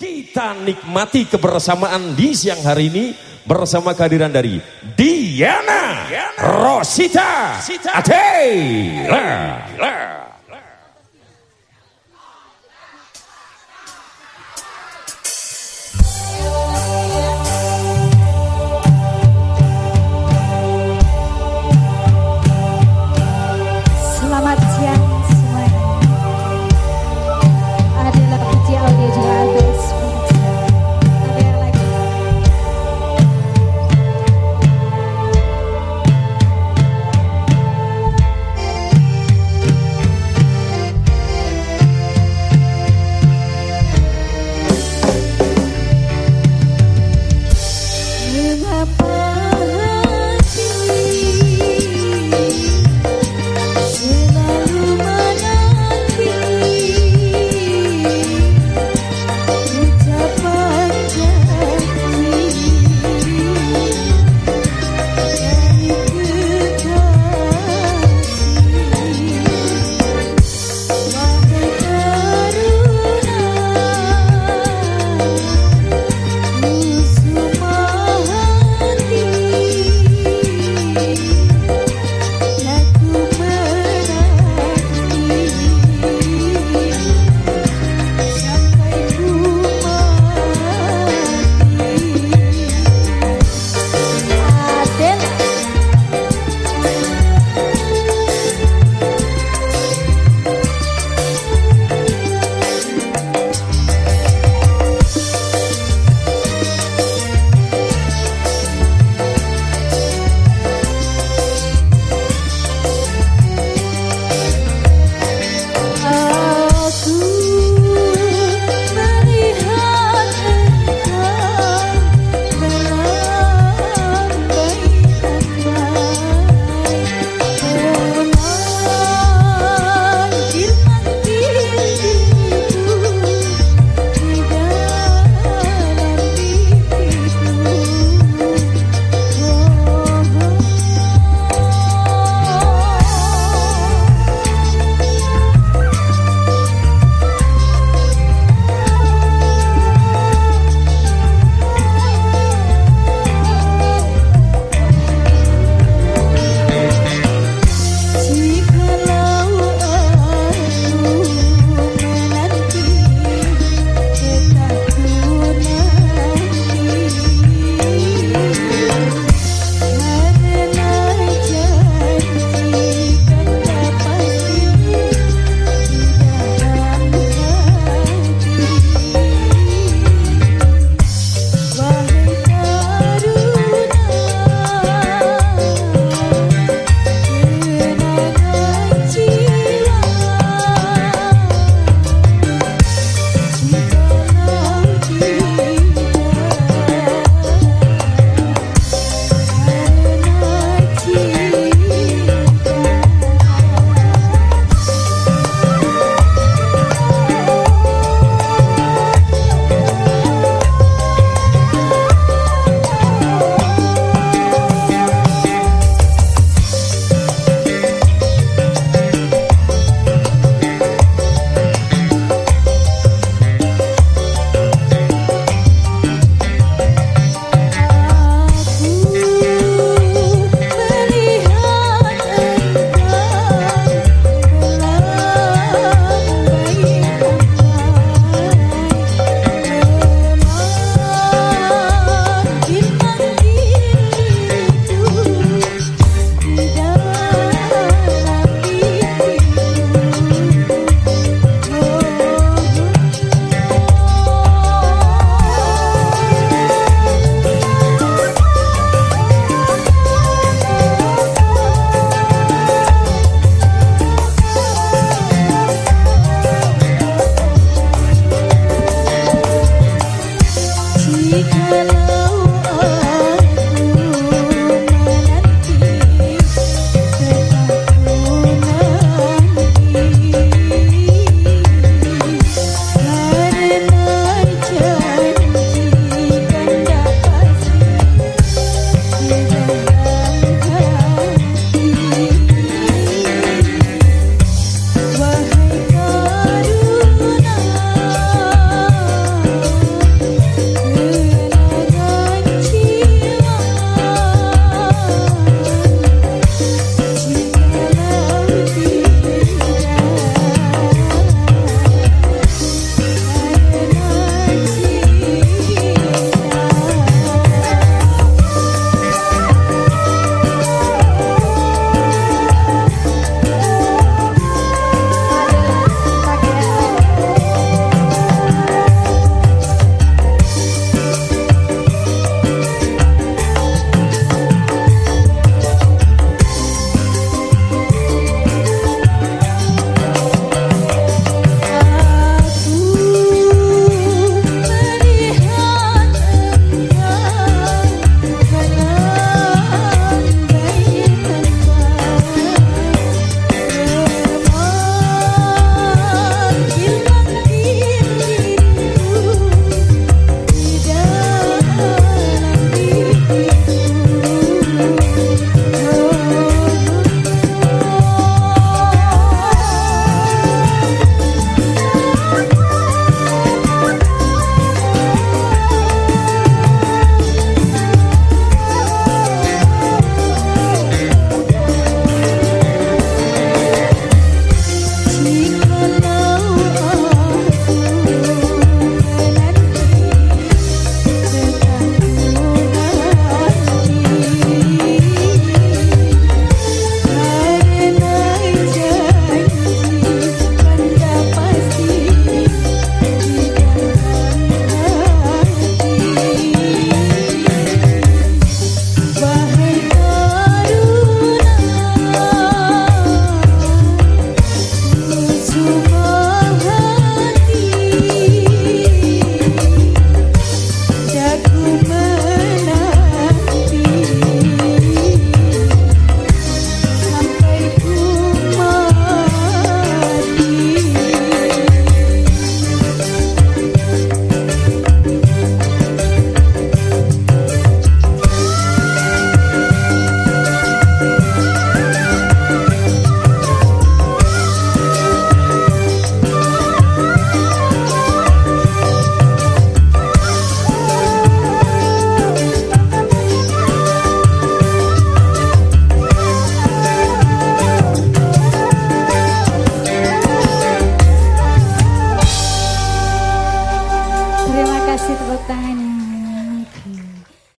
Kita nikmati kebersamaan di siang hari ini bersama kehadiran dari Diana, Rosita, Adela.